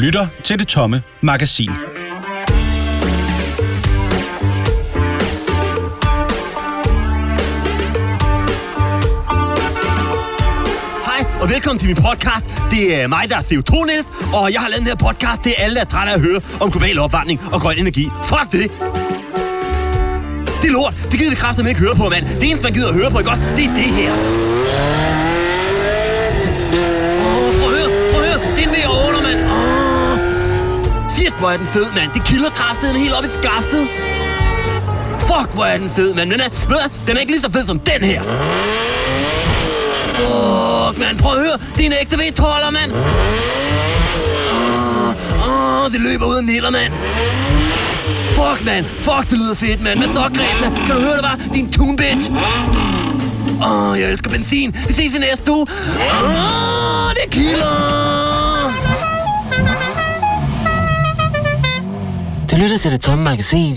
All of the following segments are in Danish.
lytter til Det Tomme Magasin. Hej, og velkommen til min podcast. Det er mig, der er Theotonis, og jeg har lavet den her podcast. Det er alle, der er trætte af at høre om global opvarmning og grøn energi. Fuck det! Det er lort. Det gider vi kræfter ikke høre på, mand. Det eneste, man gider at høre på, ikke også? Det er det her. Hvor er den fed, mand. Det kilder kraftet helt op i skaftet. Fuck, hvor er den fed, mand. Men den er, ved du, den er ikke lige så fed som den her. Fuck, mand. Prøv at høre. Det er en ægte V12'er, mand. Åh, oh, det løber ud af niller, mand. Fuck, mand. Fuck, det lyder fedt, mand. Men så, Greta? Kan du høre det bare? Din tune bitch. Åh, jeg elsker benzin. Vi ses i næste uge. Åh, det kilder. Lytter til det tomme magasin.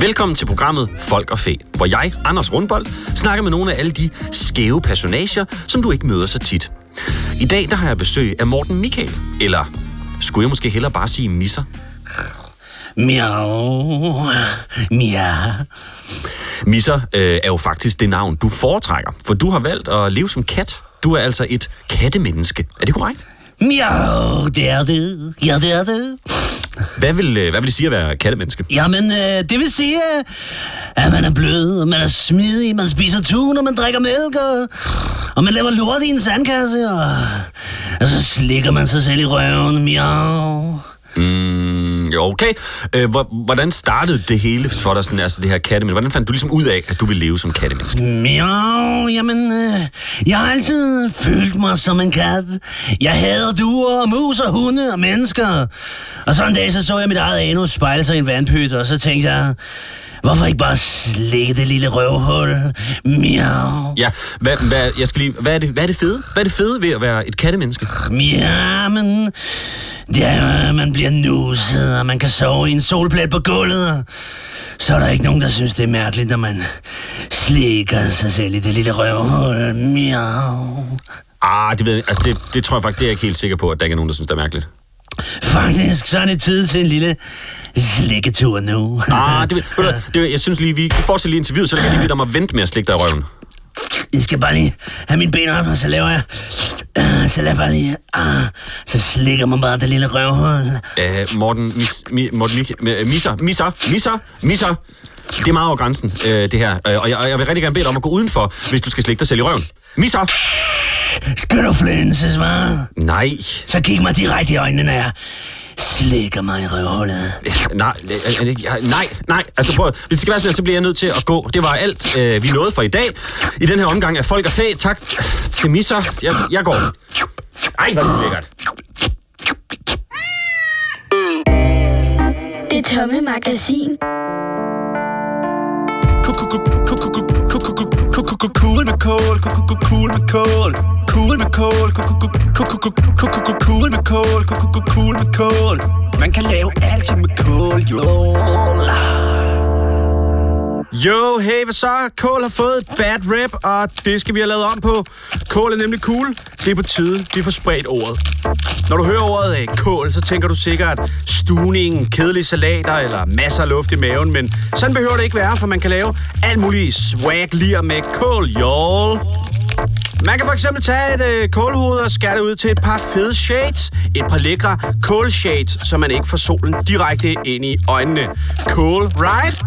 Velkommen til programmet Folk og Fæ, hvor jeg, Anders Rundbold, snakker med nogle af alle de skæve personager, som du ikke møder så tit. I dag der har jeg besøg af Morten Michael, eller skulle jeg måske hellere bare sige misser? Miau. Miau. Misser øh, er jo faktisk det navn, du foretrækker, for du har valgt at leve som kat. Du er altså et kattemenneske. Er det korrekt? Miau, det er det. Ja, det er det. Hvad vil, øh, hvad vil det sige at være kattemenneske? Jamen, øh, det vil sige, at man er blød, og man er smidig, man spiser tun, og man drikker mælk, og, og man laver lort i en sandkasse, og, og så slikker man sig selv i røven. Miau. Mm, okay. Øh, hvor- hvordan startede det hele for dig, sådan, altså det her kattemenneske? Hvordan fandt du ligesom ud af, at du ville leve som kattemenneske? Miau, jamen, øh, jeg har altid følt mig som en kat. Jeg hader duer, og mus og hunde og mennesker. Og så en dag, så så jeg mit eget anus spejle sig i en vandpyt, og så tænkte jeg, hvorfor ikke bare slikke det lille røvhul? Miau. Ja, hvad, hvad, jeg skal lige, hvad, er det, hvad er det fede? Hvad er det fede ved at være et kattemenneske? Ja, men at man bliver nuset, og man kan sove i en solplet på gulvet. og Så er der ikke nogen, der synes, det er mærkeligt, når man slikker sig selv i det lille røvhul. Miau. Ah, det, ved, jeg- altså det, det tror jeg faktisk, det er jeg ikke helt sikker på, at der ikke er nogen, der synes, det er mærkeligt. Faktisk, så er det tid til en lille slikketur nu. Ah, det, ved, ved du, det, jeg synes lige, vi fortsætter lige interviewet, så er det lige, der må vente med at slikke dig i røven. Jeg skal bare lige have mine ben op, og så laver jeg... Uh, så jeg bare lige... Uh, så slikker man bare det lille røvhul. Øh, Morten, mis, mi, Morten Mik, øh, misser, misser, misser, misser. Det er meget over grænsen, øh, det her. Øh, og, jeg, og jeg vil rigtig gerne bede dig om at gå udenfor, hvis du skal slikke dig selv i røven. Misser! Skal du flænses, hva'? Nej. Så kig mig direkte i øjnene, når jeg slikker mig i røvhullet. Nej, øh, øh, jeg- nej, nej. Altså prøv, hvis det skal være sådan, så bliver jeg nødt til at gå. Det var alt, øh, vi nåede for i dag. I den her omgang af Folk og Fæ. Tak til Misser. Jeg, jeg går. Ej, hvor er det lækkert. Det tomme magasin. Cool med kål, cool med kål, cool med kål, cool med kål, cool med kål. Man kan lave alt med kål, jo. Jo, hey, hvad så? Kål har fået et bad rap, og det skal vi have lavet om på. Kål er nemlig cool. Det er på tide, vi får spredt ordet. Når du hører ordet af kål, så tænker du sikkert stuning, kedelige salater eller masser af luft i maven, men sådan behøver det ikke være, for man kan lave alt muligt swag lir med kål, y'all. Man kan for eksempel tage et øh, kålhoved og skære det ud til et par fede shades. Et par lækre kålshades, så man ikke får solen direkte ind i øjnene. Cool, right?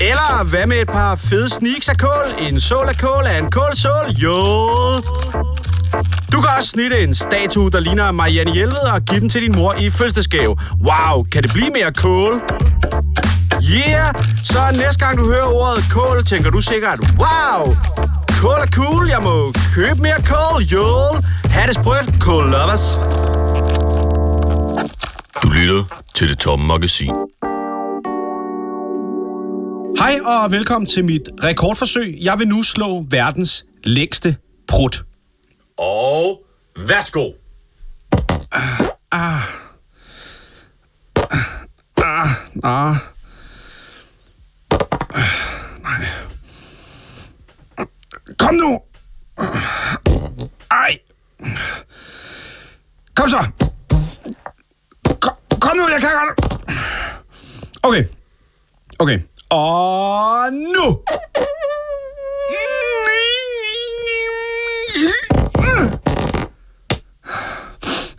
Eller hvad med et par fede sneaks af kål? En sål af kål af en kålsål? Jo! Du kan også snitte en statue, der ligner Marianne Hjelved og give den til din mor i fødselsdagsgave. Wow, kan det blive mere kål? Yeah! Så næste gang du hører ordet kål, tænker du sikkert, wow! Kål er cool, jeg må købe mere kål, jo! Ha' det sprødt, kål lovers! Du lytter til det tomme magasin. Hej og velkommen til mit rekordforsøg. Jeg vil nu slå verdens længste prut. Og værsgo. Ah, Kom nu! Ej! Kom så! Kom, kom nu, jeg kan godt! Okay. Okay. Og nu!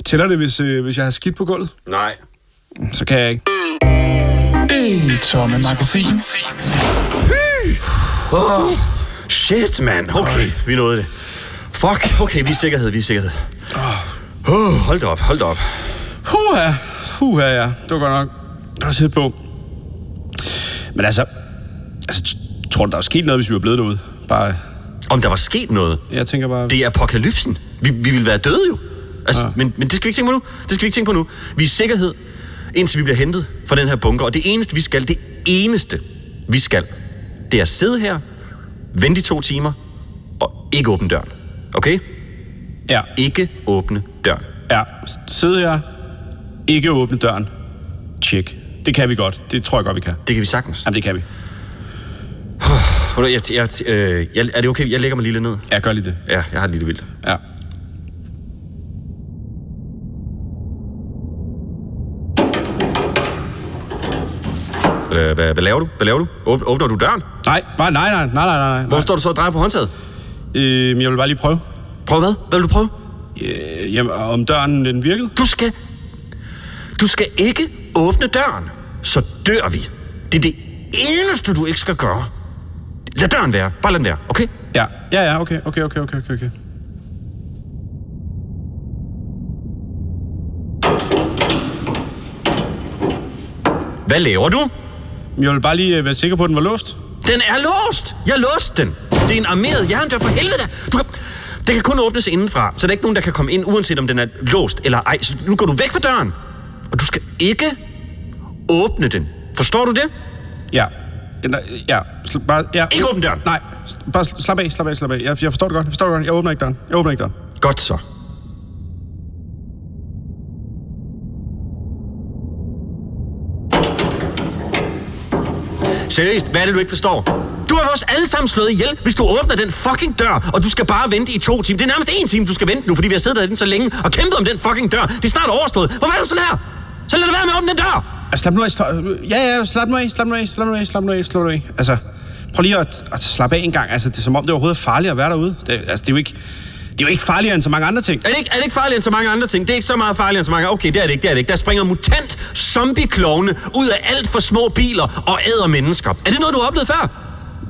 Tæller det, hvis, øh, hvis jeg har skidt på gulvet? Nej. Så kan jeg ikke. Det tomme magasin. Shit, mand. Okay, vi nåede det. Fuck, okay, vi er sikkerhed, vi er sikkerhed. Oh, hold da op, hold da op. Huha, huha, ja. Det var godt nok. Var sæt på. Men altså, altså, tror du, der er sket noget, hvis vi var blevet derude? Bare, Om der var sket noget. jeg tænker bare... Det er apokalypsen. Vi, vi vil være døde jo. Altså, ja. men, men det skal vi ikke tænke på nu. Det skal vi ikke tænke på nu. Vi er i sikkerhed, indtil vi bliver hentet fra den her bunker. Og det eneste, vi skal, det eneste, vi skal, det er at sidde her, vente i to timer, og ikke åbne døren. Okay? Ja, Ikke åbne døren. ja. Sidde her. Ikke åbne døren. Tjek. Det kan vi godt. Det tror jeg godt, vi kan. Det kan vi sagtens. Jamen, det kan vi. Jeg, jeg, øh, jeg, er det okay? Jeg lægger mig lige lidt ned. Ja, gør lige det. Ja, jeg har det lidt vildt. Ja. Hvad, hvad, hvad laver du? Hvad laver du? Åb- Åbner du døren? Nej, bare nej, nej, nej, nej, nej. Hvor står du så og drejer på håndtaget? Øh, jeg vil bare lige prøve. Prøv hvad? Hvad vil du prøve? Øh, jamen, om døren den virkede? Du skal... Du skal ikke åbne døren, så dør vi. Det er det eneste, du ikke skal gøre. Lad døren være. Bare lad den være, okay? Ja, ja, ja, okay, okay, okay, okay, okay, okay. Hvad laver du? Jeg vil bare lige øh, være sikker på, at den var låst. Den er låst. Jeg låste den. Det er en armeret jerndør for helvede. Du kan... Den kan kun åbnes indenfra, så der er ikke nogen, der kan komme ind, uanset om den er låst eller ej. Så nu går du væk fra døren. Og du skal ikke åbne den. Forstår du det? Ja. Ja, sl- bare, ja. Ikke åbne døren. Nej, bare sl- slap af, slap af, slap af. Jeg, jeg forstår det godt, jeg forstår det godt. Jeg åbner ikke døren. Jeg åbner ikke døren. Godt så. Seriøst, hvad er det, du ikke forstår? Du har os alle sammen slået ihjel, hvis du åbner den fucking dør, og du skal bare vente i to timer. Det er nærmest en time, du skal vente nu, fordi vi har siddet derinde så længe og kæmpet om den fucking dør. Det er snart overstået. Hvorfor er du sådan her? Så lad det være med at åbne den dør! Altså, slap nu af. Slap, ja, ja, slap nu af, slap nu af, slap nu af, slap nu af, slap nu af. Altså, prøv lige at, at slappe af en gang. Altså, det er som om, det overhovedet er farligt at være derude. Det, altså, det er jo ikke... Det er jo ikke farligere end så mange andre ting. Er det, ikke, er det ikke farligere end så mange andre ting? Det er ikke så meget farligere end så mange Okay, det er det ikke, det er det ikke. Der springer mutant zombie ud af alt for små biler og æder mennesker. Er det noget, du har oplevet før?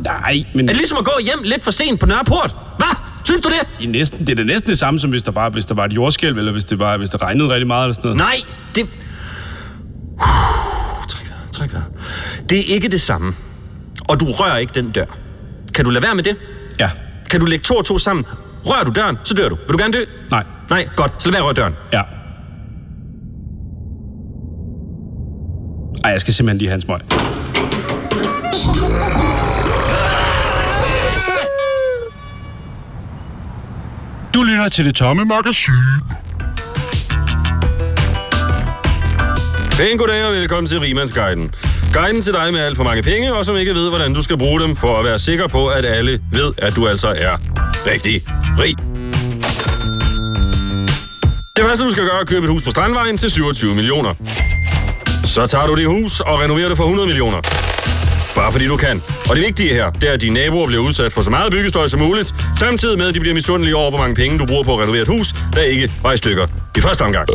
Nej, men Er det ligesom at gå hjem lidt for sent på Nørreport? Hvad? Synes du det? er, næsten, det er da næsten det samme, som hvis der bare hvis der var et jordskælv, eller hvis det, bare, hvis det regnede rigtig meget eller sådan noget. Nej, det... Træk vejret, træk vejret. Det er ikke det samme. Og du rører ikke den dør. Kan du lade være med det? Ja. Kan du lægge to og to sammen? Rører du døren, så dør du. Vil du gerne dø? Nej. Nej, godt. Så lad være at røre døren. Ja. Ej, jeg skal simpelthen lige have en smøg. Du lytter til det tomme magasin. Pæn goddag og velkommen til Rimandsguiden. Guiden til dig med alt for mange penge, og som ikke ved, hvordan du skal bruge dem, for at være sikker på, at alle ved, at du altså er rigtig Det første, du skal gøre, er at købe et hus på Strandvejen til 27 millioner. Så tager du det hus og renoverer det for 100 millioner. Bare fordi du kan. Og det vigtige her, det er, at dine naboer bliver udsat for så meget byggestøj som muligt, samtidig med, at de bliver misundelige over, hvor mange penge du bruger på at renovere et hus, der ikke var i stykker i første omgang.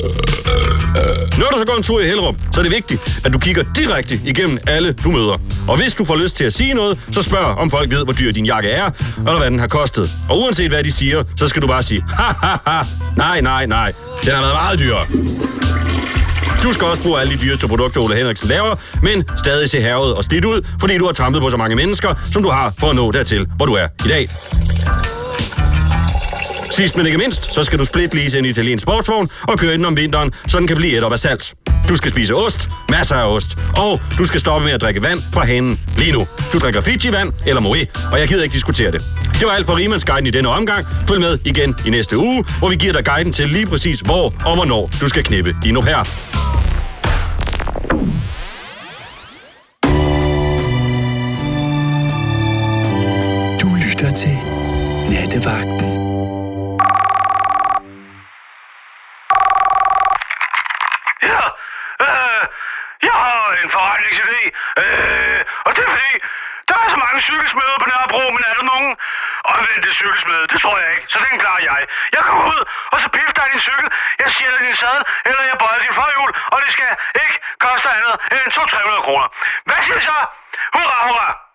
Når du så går en tur i Hellerup, så er det vigtigt, at du kigger direkte igennem alle, du møder. Og hvis du får lyst til at sige noget, så spørg, om folk ved, hvor dyr din jakke er, eller hvad den har kostet. Og uanset hvad de siger, så skal du bare sige, ha, ha, ha, nej, nej, nej, den har været meget dyrere. Du skal også bruge alle de dyreste produkter, Ole Henriksen laver, men stadig se hervet og slidt ud, fordi du har trampet på så mange mennesker, som du har for at nå dertil, hvor du er i dag. Sidst men ikke mindst, så skal du split-lease en italiensk sportsvogn og køre den om vinteren, så den kan blive et op af salt. Du skal spise ost, masser af ost, og du skal stoppe med at drikke vand fra hanen lige nu. Du drikker Fiji-vand eller Moe, og jeg gider ikke diskutere det. Det var alt for Riemannsguiden i denne omgang. Følg med igen i næste uge, hvor vi giver dig guiden til lige præcis hvor og hvornår du skal knippe din au pair. Du lytter til Nattevagten. Ja, øh, jeg har en forretningsidé, øh, og det er fordi, der er så mange cykelsmede på Nørrebro, men er der nogen omvendte cykelsmede? Det tror jeg ikke, så den klarer jeg. Jeg kommer ud, og så pifter jeg din cykel, jeg stjæler din sadel, eller jeg bøjer din forhjul, og det skal ikke koste andet end 200-300 kroner. Hvad siger I så? Hurra, hurra!